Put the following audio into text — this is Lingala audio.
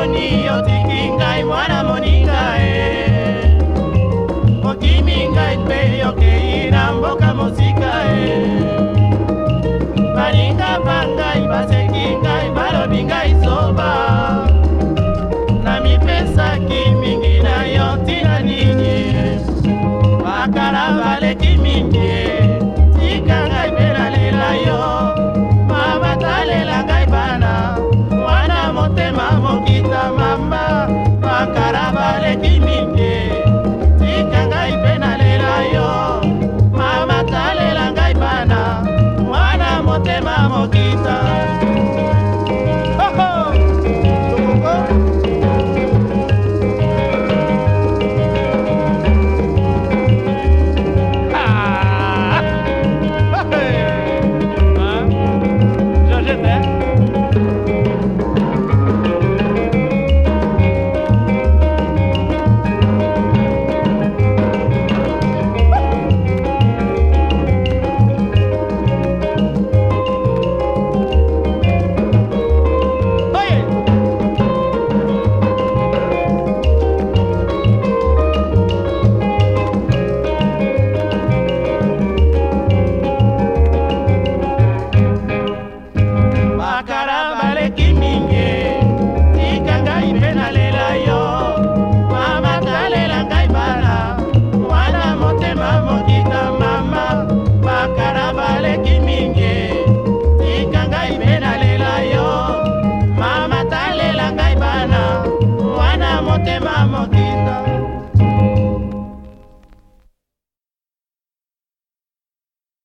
moni otiki ngai mwana moninga e okimi ngai mpe okei na mboka mosika e baninga bangai baseki ngai balobi ngai so kimingeni